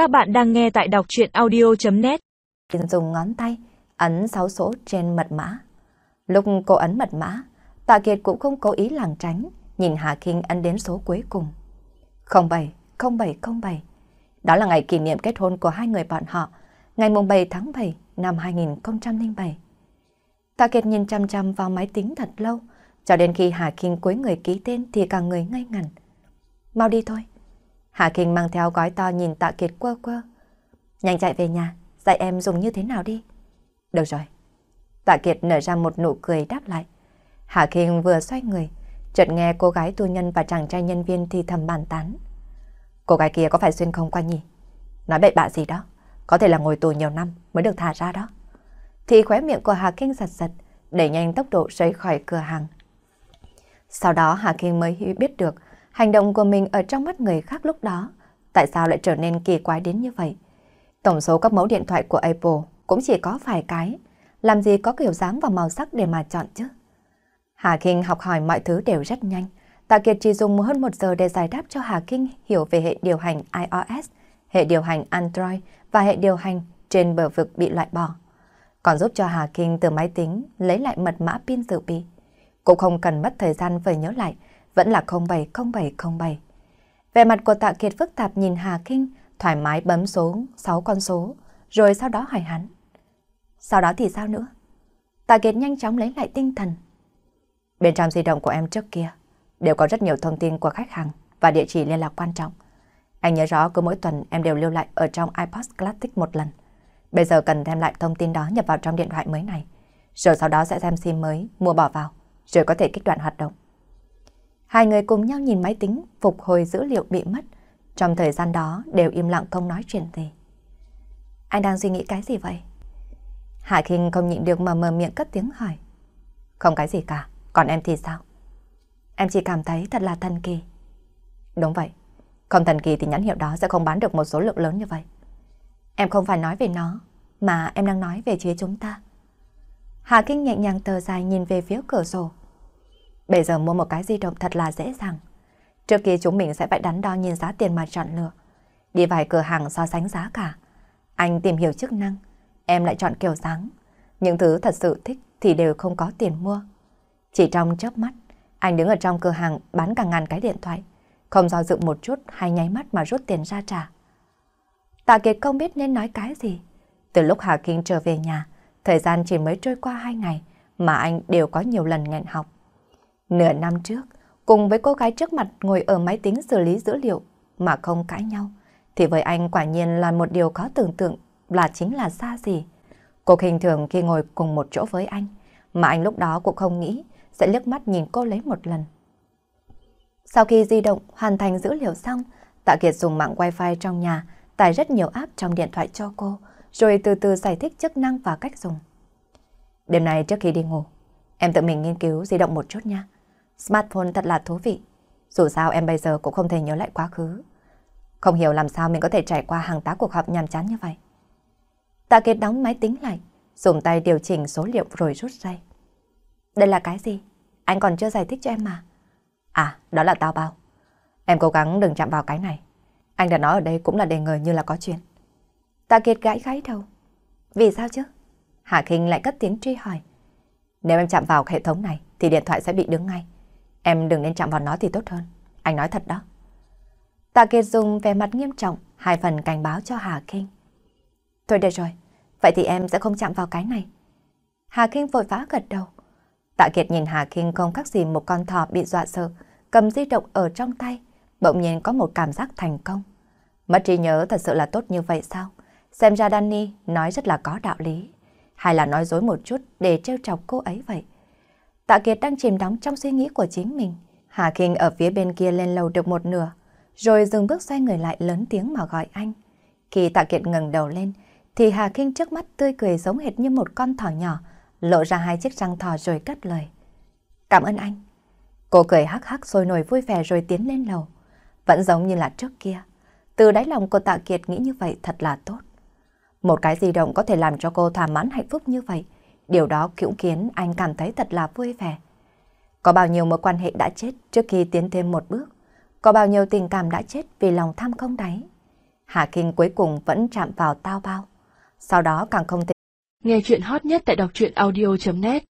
Các bạn đang nghe tại đọc chuyện audio.net Dùng ngón tay ấn 6 số trên mật mã. Lúc cô ấn mật mã, Tạ Kiệt cũng không cố ý lảng tránh, nhìn Hà Kinh ấn đến số cuối cùng. 07, 07, 07. Đó là ngày kỷ niệm kết hôn của hai người bọn họ, ngày mùng 7 tháng 7 năm 2007. Tạ Kiệt nhìn chăm chăm vào máy tính thật lâu, cho đến khi Hà Kinh cuối người ký tên thì cả người ngây ngẩn. Mau đi thôi. Hà Kinh mang theo gói to nhìn Tạ Kiệt quơ quơ. Nhanh chạy về nhà, dạy em dùng như thế nào đi. Được rồi. Tạ Kiệt nở ra một nụ cười đáp lại. Hà Kinh vừa xoay người, chợt nghe cô gái tu nhân và chàng trai nhân viên thì thầm bàn tán. Cô gái kia có phải xuyên không qua nhỉ? Nói bậy bạ gì đó, có thể là ngồi tù nhiều năm mới được thả ra đó. Thì khóe miệng của Hà Kinh giật giật, đẩy nhanh tốc độ rời khỏi cửa hàng. Sau đó Hà Kinh mới biết được hành động của mình ở trong mắt người khác lúc đó, tại sao lại trở nên kỳ quái đến như vậy. Tổng số các mẫu điện thoại của Apple cũng chỉ có vài cái, làm gì có kiểu dáng và màu sắc để mà chọn chứ. Hà Kinh học hỏi mọi thứ đều rất nhanh. Tạ Kiệt chỉ dùng hơn một giờ để giải đáp cho Hà Kinh hiểu về hệ điều hành iOS, hệ điều hành Android và hệ điều hành trên bờ vực bị loại bỏ. Còn giúp cho Hà Kinh từ máy tính lấy lại mật mã pin dự bị. Cũng không cần mất thời gian phải nhớ lại, vẫn là 070707. Về mặt của Tạ Kiệt phức tạp nhìn Hà Kinh, thoải mái bấm số 6 con số, rồi sau đó hỏi hắn. Sau đó thì sao nữa? Tạ Kiệt nhanh chóng lấy lại tinh thần. Bên trong di động của em trước kia, đều có rất nhiều thông tin của khách hàng và địa chỉ liên lạc quan trọng. Anh nhớ rõ cứ mỗi tuần em đều lưu lại ở trong iPod Classic một lần. Bây giờ cần thêm lại thông tin đó nhập vào trong điện thoại mới này. Rồi sau đó sẽ xem sim mới, mua bỏ vào, rồi có thể kích đoạn hoạt động. Hai người cùng nhau nhìn máy tính, phục hồi dữ liệu bị mất. Trong thời gian đó đều im lặng không nói chuyện gì. Anh đang suy nghĩ cái gì vậy? Hạ Kinh không nhịn được mà mở miệng cất tiếng hỏi. Không cái gì cả, còn em thì sao? Em chỉ cảm thấy thật là thần kỳ. Đúng vậy, không thần kỳ thì nhãn hiệu đó sẽ không bán được một số lượng lớn như vậy. Em không phải nói về nó, mà em đang nói về phía chúng ta. Hạ Kinh nhẹ nhàng tờ dài nhìn về phía cửa sổ. Bây giờ mua một cái di động thật là dễ dàng. Trước kia chúng mình sẽ phải đắn đo nhìn giá tiền mà chọn lựa. Đi vài cửa hàng so sánh giá cả. Anh tìm hiểu chức năng, em lại chọn kiểu dáng. Những thứ thật sự thích thì đều không có tiền mua. Chỉ trong chớp mắt, anh đứng ở trong cửa hàng bán cả ngàn cái điện thoại. Không do dự một chút hay nháy mắt mà rút tiền ra trả. Tạ Kiệt không biết nên nói cái gì. Từ lúc Hà Kinh trở về nhà, thời gian chỉ mới trôi qua hai ngày mà anh đều có nhiều lần nghẹn học. Nửa năm trước, cùng với cô gái trước mặt ngồi ở máy tính xử lý dữ liệu mà không cãi nhau, thì với anh quả nhiên là một điều khó tưởng tượng là chính là xa gì. Cô hình thường khi ngồi cùng một chỗ với anh, mà anh lúc đó cũng không nghĩ sẽ liếc mắt nhìn cô lấy một lần. Sau khi di động hoàn thành dữ liệu xong, Tạ Kiệt dùng mạng wifi trong nhà tải rất nhiều app trong điện thoại cho cô, rồi từ từ giải thích chức năng và cách dùng. Đêm nay trước khi đi ngủ, em tự mình nghiên cứu di động một chút nha. Smartphone thật là thú vị. Dù sao em bây giờ cũng không thể nhớ lại quá khứ. Không hiểu làm sao mình có thể trải qua hàng tá cuộc họp nhàm chán như vậy. Tạ Kiệt đóng máy tính lại, dùng tay điều chỉnh số liệu rồi rút dây. Đây là cái gì? Anh còn chưa giải thích cho em mà. À, đó là tao bao. Em cố gắng đừng chạm vào cái này. Anh đã nói ở đây cũng là đề ngờ như là có chuyện. Tạ Kiệt gãi gãi đầu. Vì sao chứ? Hạ Kinh lại cất tiếng truy hỏi. Nếu em chạm vào hệ thống này thì điện thoại sẽ bị đứng ngay. Em đừng nên chạm vào nó thì tốt hơn. Anh nói thật đó. Tạ Kiệt dùng vẻ mặt nghiêm trọng, hai phần cảnh báo cho Hà Kinh. Thôi được rồi, vậy thì em sẽ không chạm vào cái này. Hà Kinh vội vã gật đầu. Tạ Kiệt nhìn Hà Kinh không khác gì một con thỏ bị dọa sợ, cầm di động ở trong tay, bỗng nhiên có một cảm giác thành công. Mất trí nhớ thật sự là tốt như vậy sao? Xem ra Danny nói rất là có đạo lý. Hay là nói dối một chút để trêu chọc cô ấy vậy? Tạ Kiệt đang chìm đắm trong suy nghĩ của chính mình. Hà Kinh ở phía bên kia lên lầu được một nửa, rồi dừng bước xoay người lại lớn tiếng mà gọi anh. Khi Tạ Kiệt ngẩng đầu lên, thì Hà Kinh trước mắt tươi cười giống hệt như một con thỏ nhỏ, lộ ra hai chiếc răng thỏ rồi cất lời. Cảm ơn anh. Cô cười hắc hắc sôi nổi vui vẻ rồi tiến lên lầu. Vẫn giống như là trước kia. Từ đáy lòng cô Tạ Kiệt nghĩ như vậy thật là tốt. Một cái di động có thể làm cho cô thỏa mãn hạnh phúc như vậy. Điều đó cũng khiến anh cảm thấy thật là vui vẻ. Có bao nhiêu mối quan hệ đã chết trước khi tiến thêm một bước. Có bao nhiêu tình cảm đã chết vì lòng tham không đáy. Hà Kinh cuối cùng vẫn chạm vào tao bao. Sau đó càng không thể. Nghe chuyện hot nhất tại đọc truyện audio.net